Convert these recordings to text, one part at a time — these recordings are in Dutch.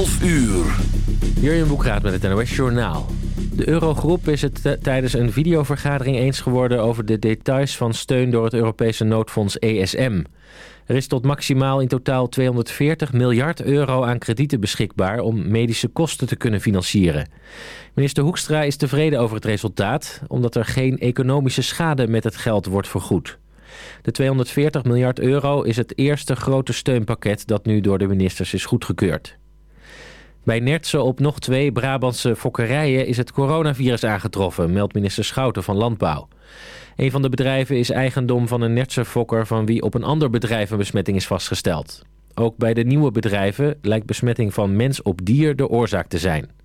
12 uur. Jurjen Boekraat met het NOS Journaal. De Eurogroep is het tijdens een videovergadering eens geworden... over de details van steun door het Europese noodfonds ESM. Er is tot maximaal in totaal 240 miljard euro aan kredieten beschikbaar... om medische kosten te kunnen financieren. Minister Hoekstra is tevreden over het resultaat... omdat er geen economische schade met het geld wordt vergoed. De 240 miljard euro is het eerste grote steunpakket... dat nu door de ministers is goedgekeurd. Bij Nertsen op nog twee Brabantse fokkerijen is het coronavirus aangetroffen, meldt minister Schouten van Landbouw. Een van de bedrijven is eigendom van een Nertse fokker van wie op een ander bedrijf een besmetting is vastgesteld. Ook bij de nieuwe bedrijven lijkt besmetting van mens op dier de oorzaak te zijn.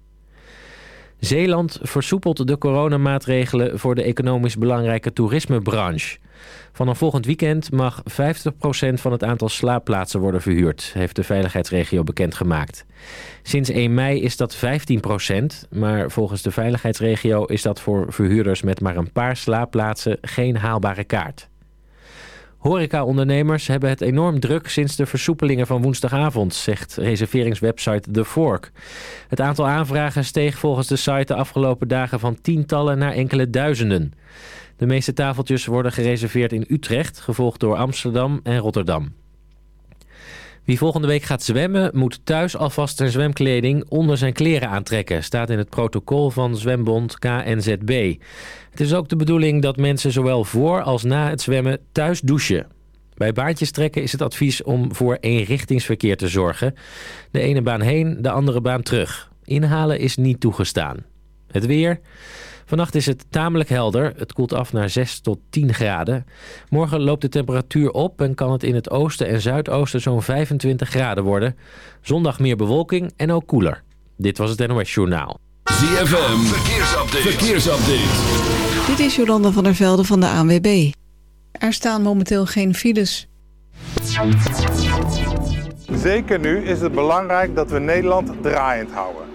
Zeeland versoepelt de coronamaatregelen voor de economisch belangrijke toerismebranche. Vanaf volgend weekend mag 50% van het aantal slaapplaatsen worden verhuurd, heeft de veiligheidsregio bekendgemaakt. Sinds 1 mei is dat 15%, maar volgens de veiligheidsregio is dat voor verhuurders met maar een paar slaapplaatsen geen haalbare kaart. Horeca-ondernemers hebben het enorm druk sinds de versoepelingen van woensdagavond, zegt reserveringswebsite The Fork. Het aantal aanvragen steeg volgens de site de afgelopen dagen van tientallen naar enkele duizenden. De meeste tafeltjes worden gereserveerd in Utrecht, gevolgd door Amsterdam en Rotterdam. Wie volgende week gaat zwemmen, moet thuis alvast zijn zwemkleding onder zijn kleren aantrekken, staat in het protocol van zwembond KNZB. Het is ook de bedoeling dat mensen zowel voor als na het zwemmen thuis douchen. Bij baantjes trekken is het advies om voor eenrichtingsverkeer te zorgen. De ene baan heen, de andere baan terug. Inhalen is niet toegestaan. Het weer... Vannacht is het tamelijk helder. Het koelt af naar 6 tot 10 graden. Morgen loopt de temperatuur op en kan het in het oosten en zuidoosten zo'n 25 graden worden. Zondag meer bewolking en ook koeler. Dit was het NOS Journaal. ZFM, verkeersupdate. verkeersupdate. Dit is Jolanda van der Velde van de ANWB. Er staan momenteel geen files. Zeker nu is het belangrijk dat we Nederland draaiend houden.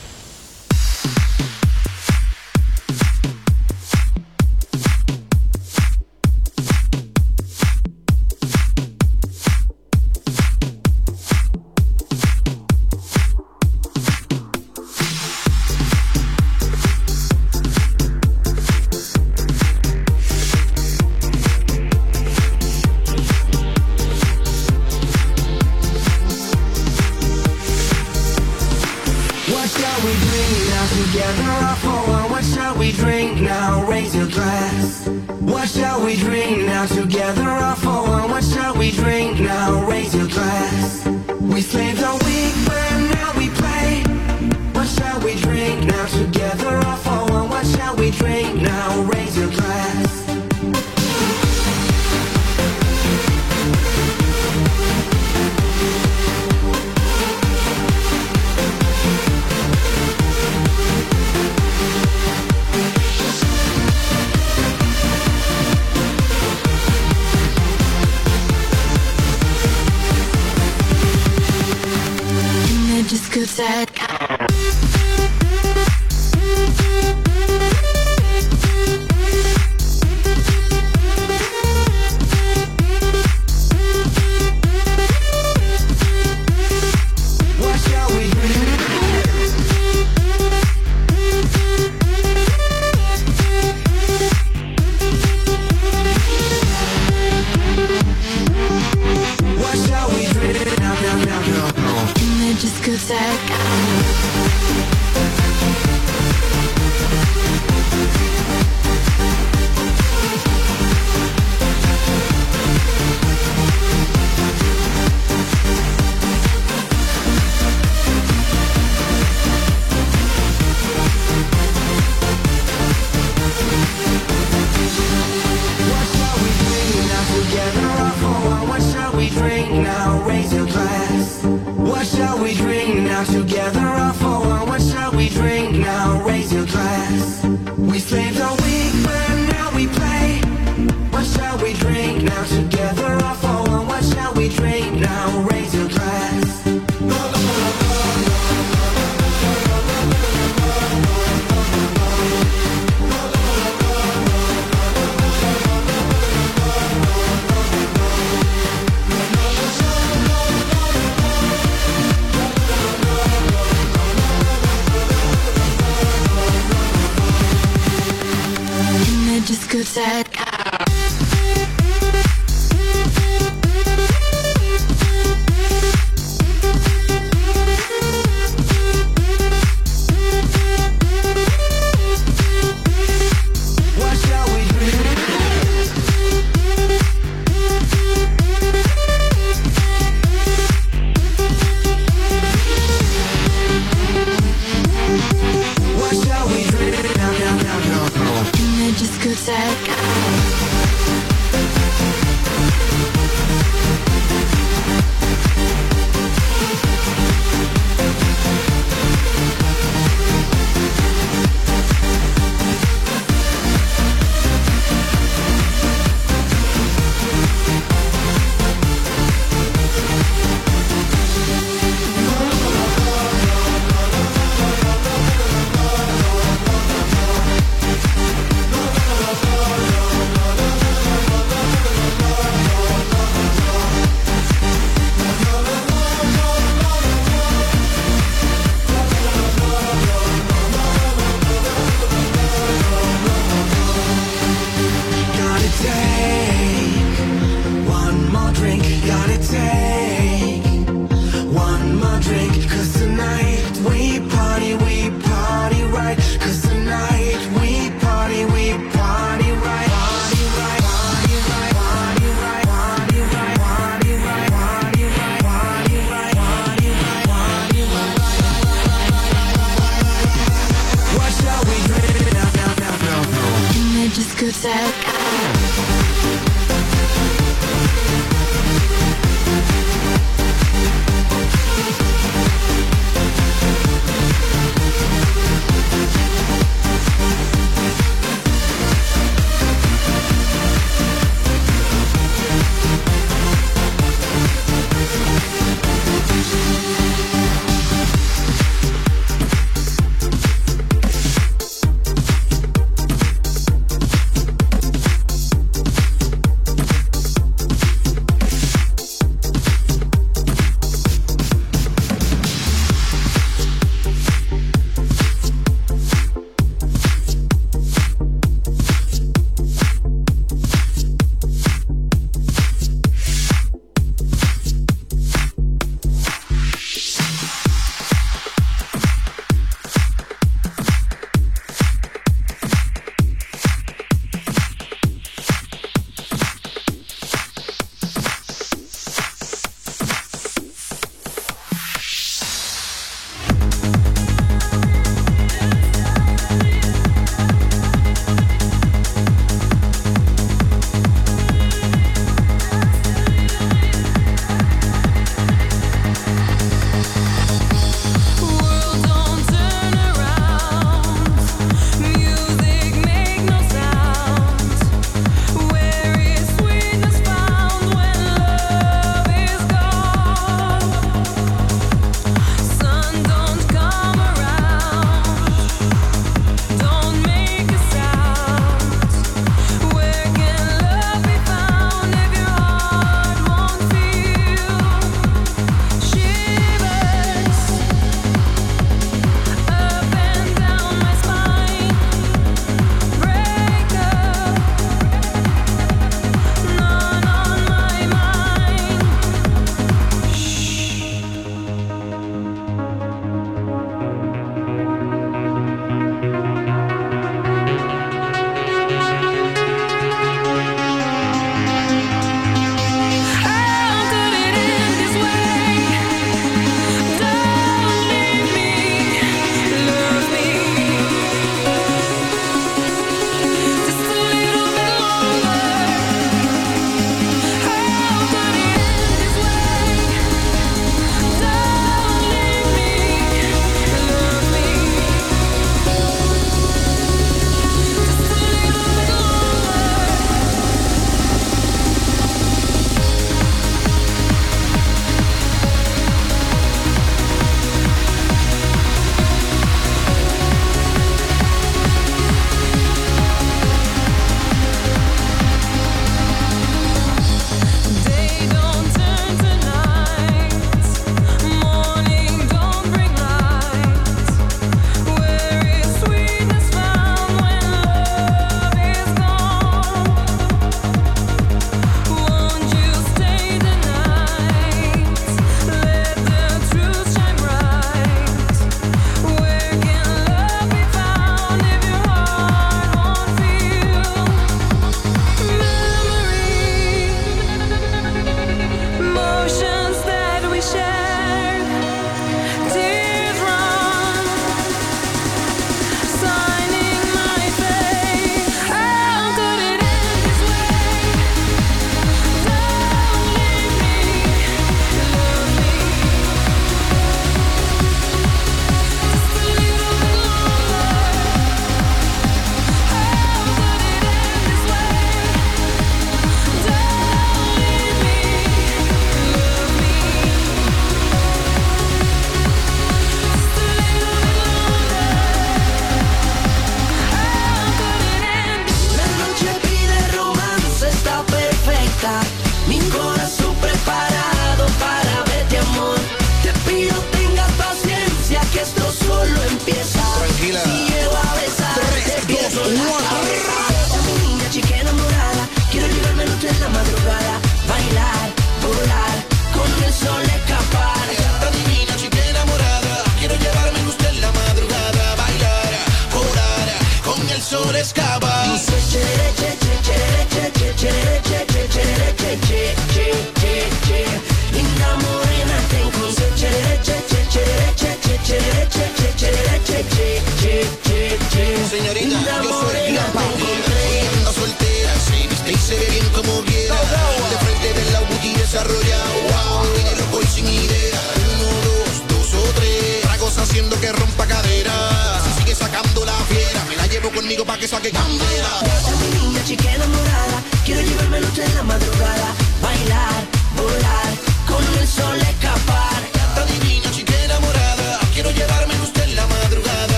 said.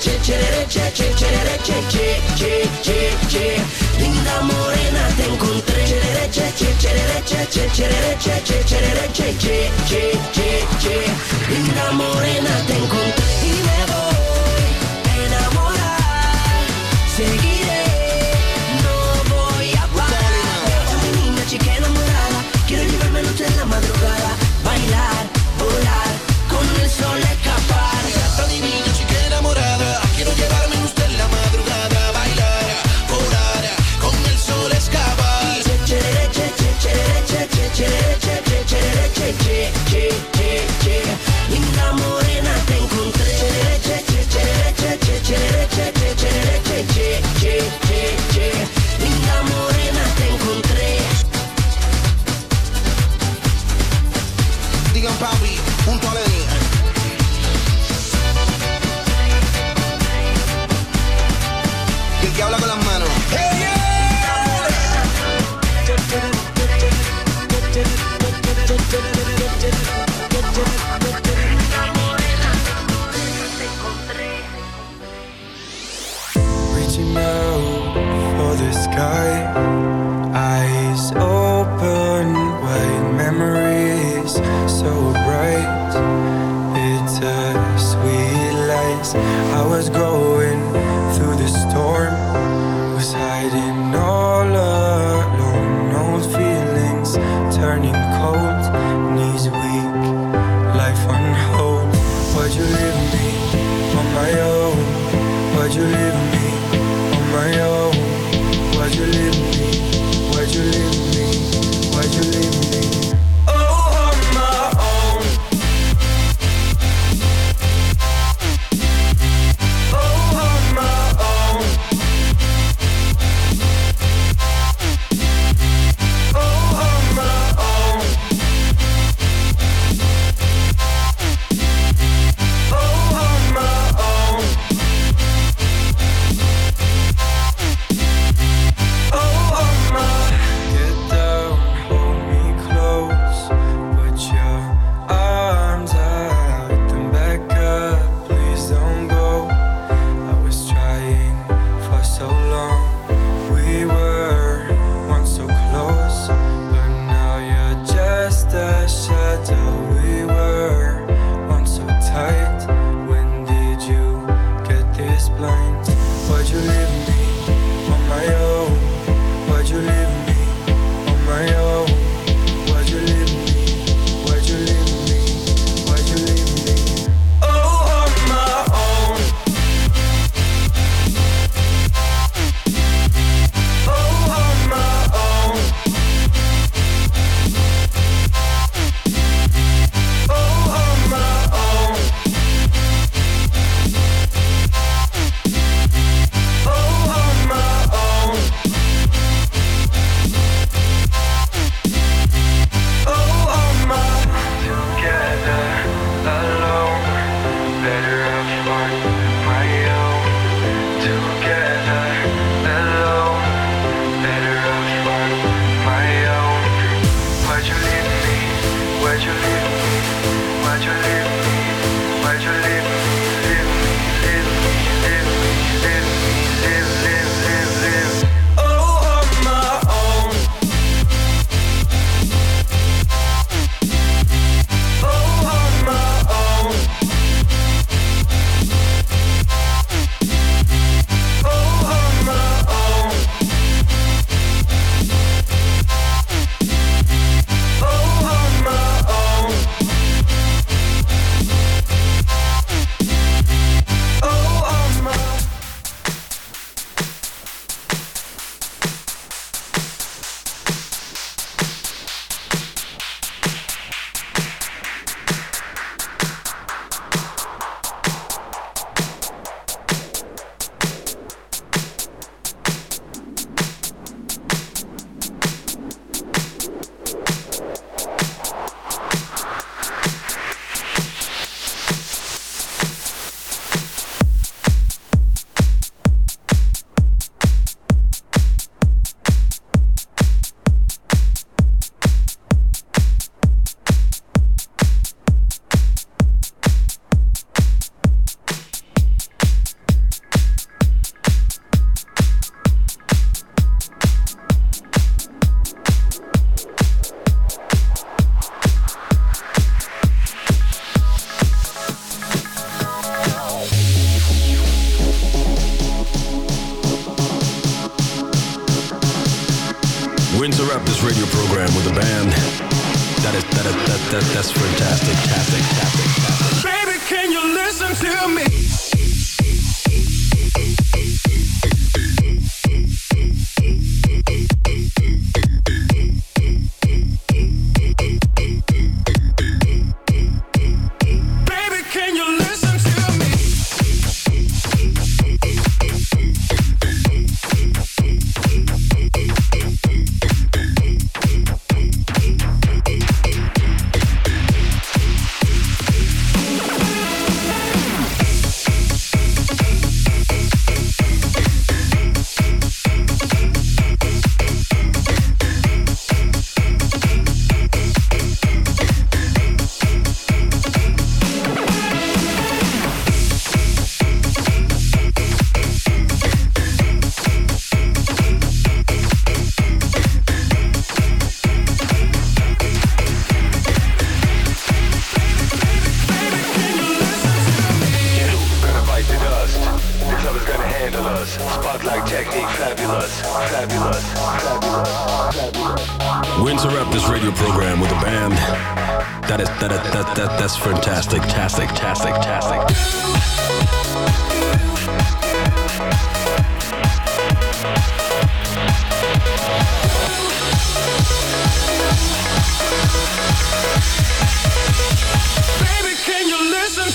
ce, cerere, ce, ce, cerere, ce, ce, ce, ce, ce Linda morena te encontré Cerere, ce, ce, cerere, ce, ce, cerere, ce, ce, cerere, ce, ce, ce, ce, ce Linda morena te encontré for the sky.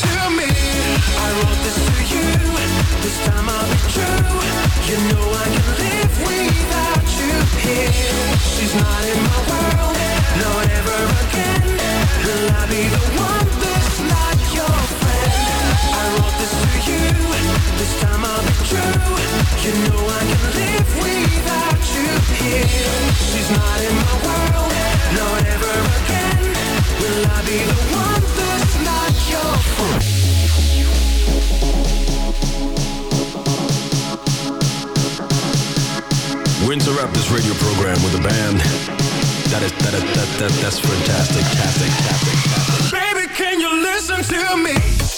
To me? I wrote this to you. This time I'll be true. You know I can live without you here. She's not in my world, no, never again. Will I be the one that's not your friend? I wrote this to you. This time I'll be true. You know I can live without you here. She's not in my world, no, never again. Will I be the one program with a band that is that is that that that's fantastic, fantastic, fantastic. Baby, can you listen to me?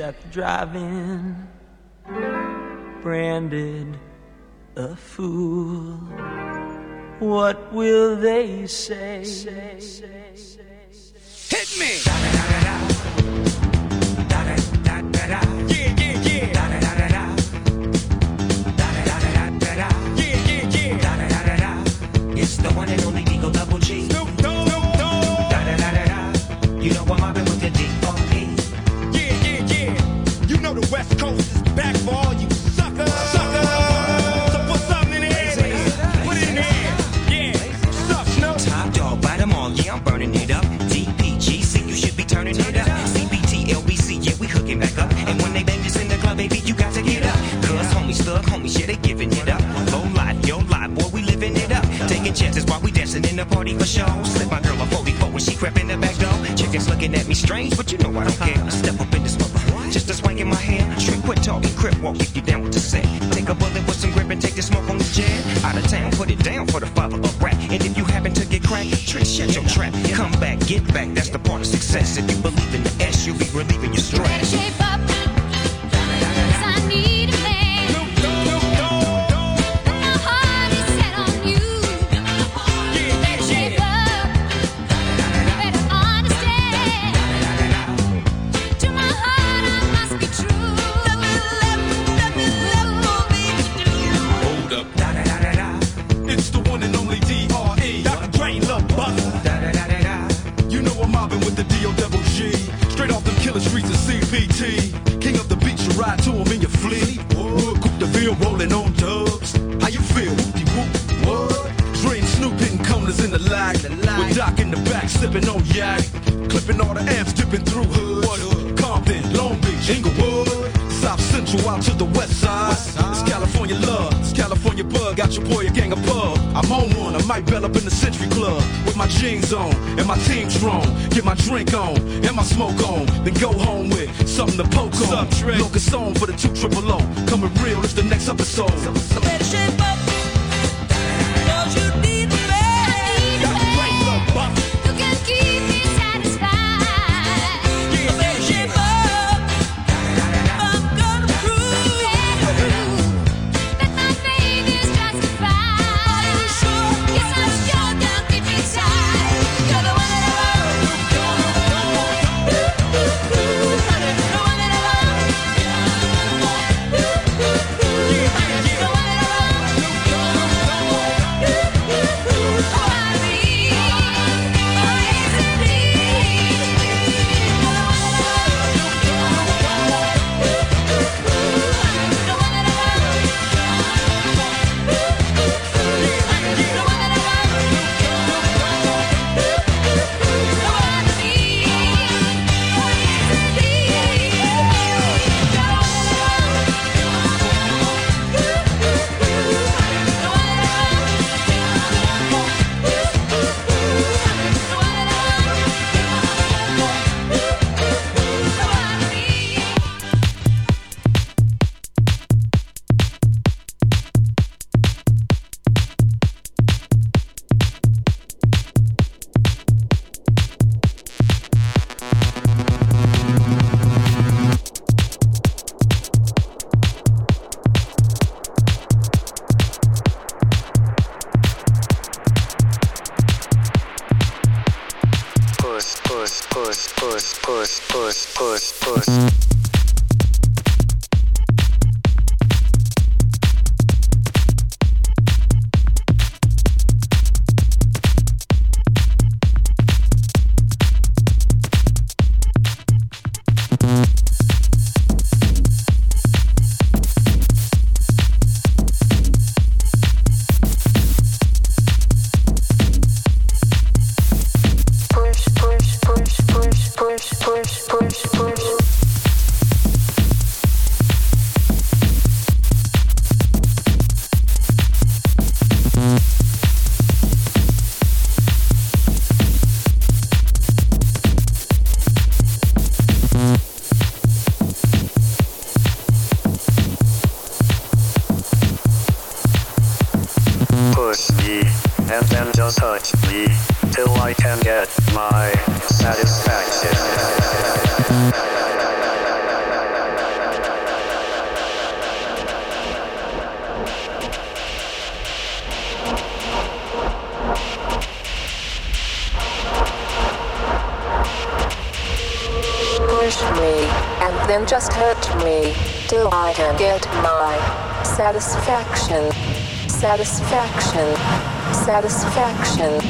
Stranded at the drive-in, branded a fool. What will they say? Hit me! Party for show. Slip my girl a 44 when she crept in the back door. Chickens looking at me strange, but you know I don't care. I step up in this mother, just a swank in my hair. Straight quit talking, crip walk if you down with the set. Take a bullet with some grip and take the smoke on the jet. Out of town, put it down for the father of rap. And if you happen to get cracked, trick, shut your trap. Come back, get back, that's the part of success. If you believe in the S, you'll be relieving your stress. Shape up. Rolling on dubs. How you feel? Whoop. What? Dre and Snoop hitting corners in the lag. With Doc in the back, sipping on yak. Clipping all the amps, dipping through hood. Compton, Long Beach, Inglewood. South Central out to the west side. It's California love, it's California bug. Got your boy a gang of pub. I'm on one, I might bell up in the Century Club with my jeans on and my team strong. Get my drink on and my smoke on, then go home with something to poke on. Locust on for the two triple O. Coming real, it's the next episode. Better shape up. 'Cause you need a man. Who can keep me I can get my satisfaction. Push me, and then just hurt me, till I can get my satisfaction. Satisfaction. Satisfaction.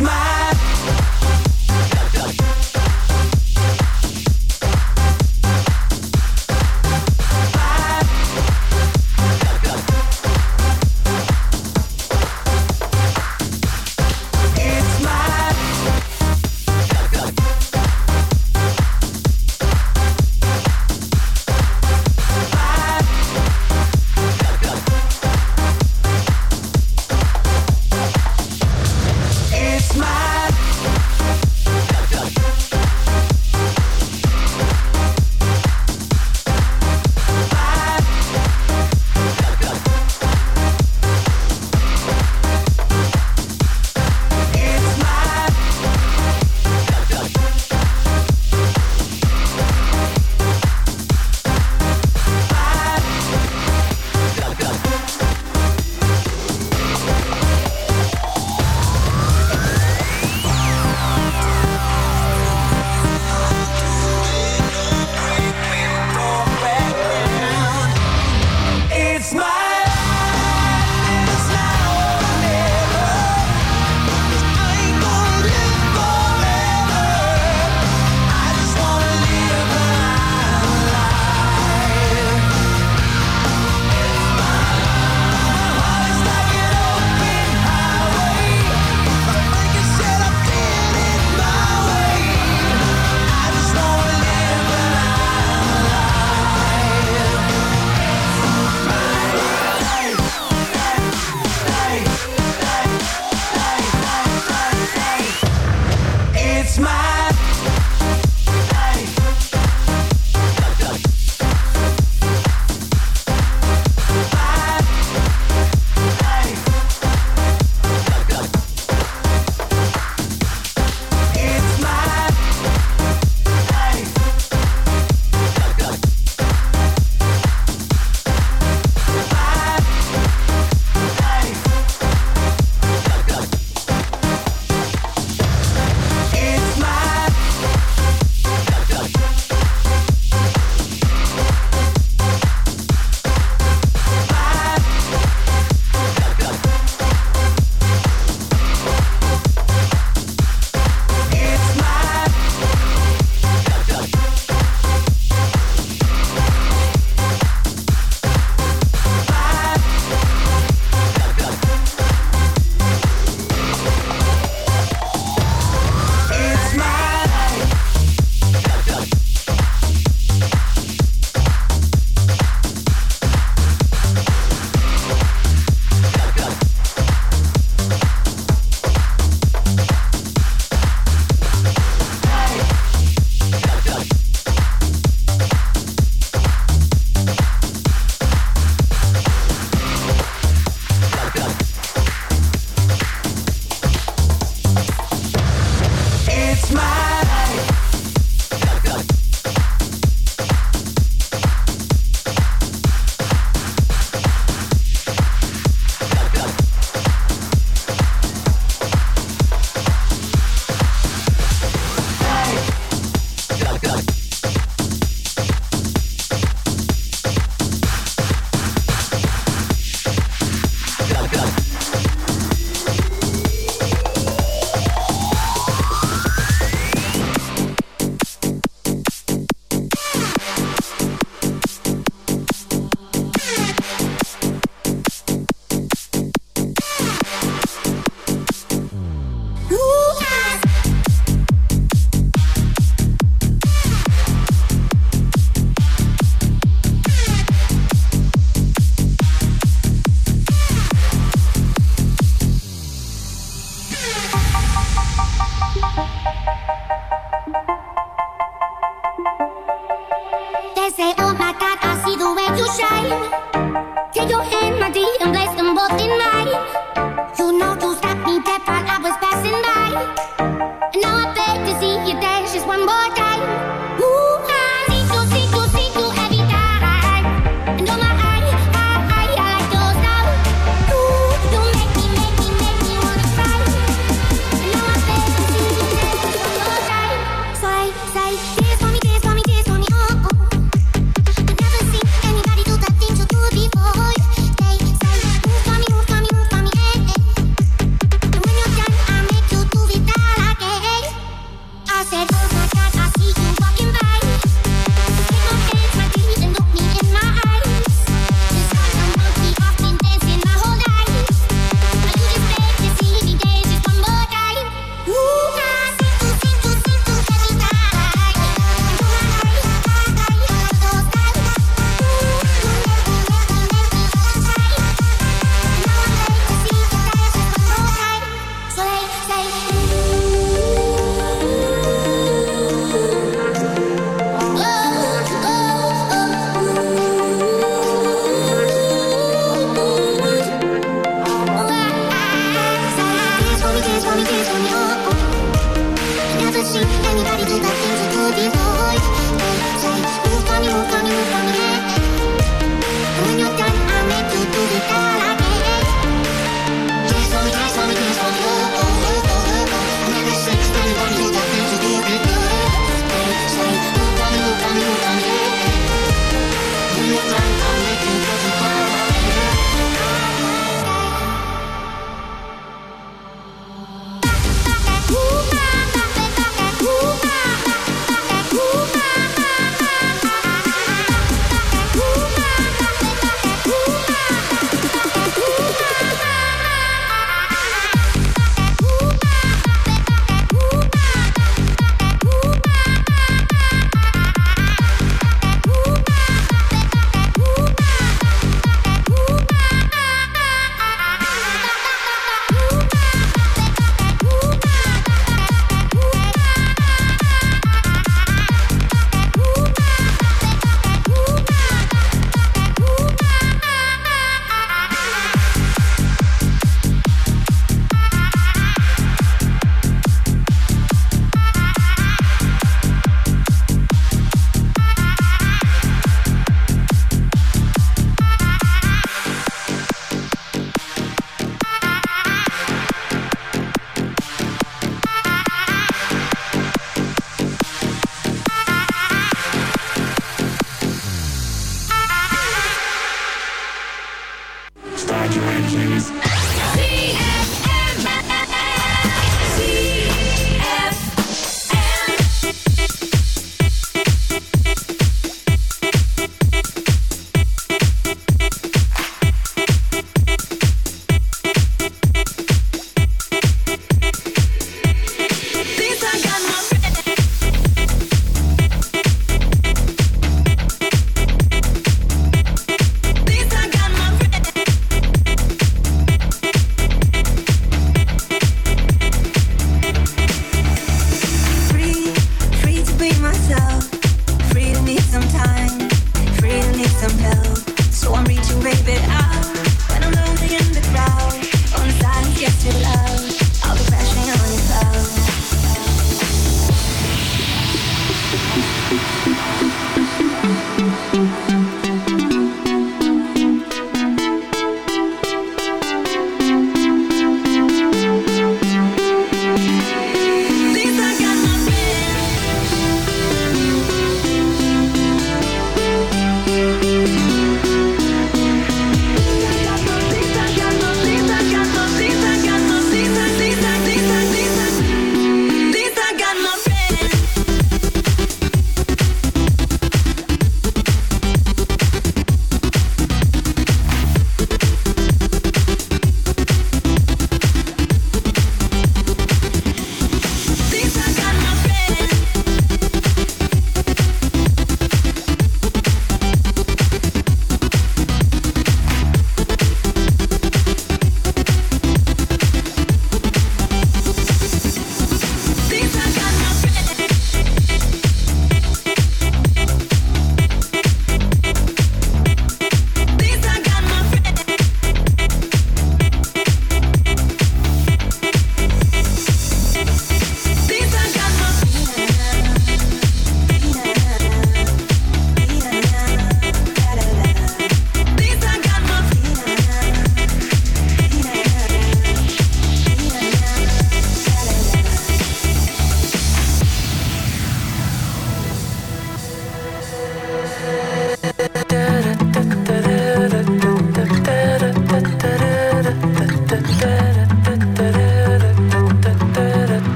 smile.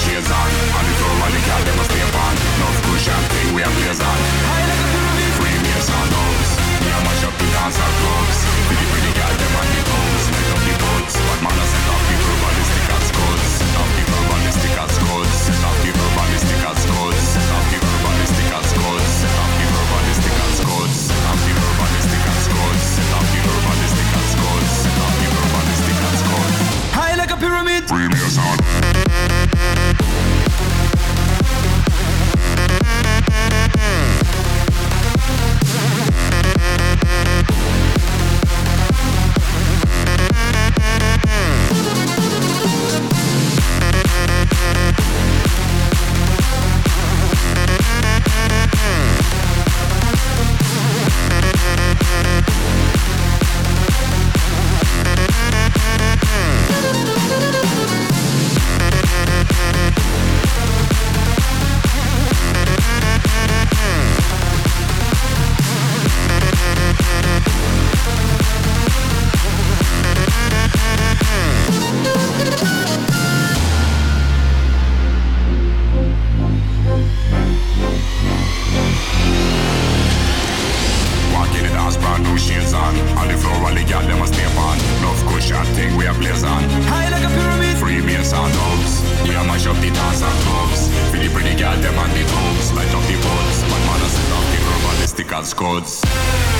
she is on, on his own Records.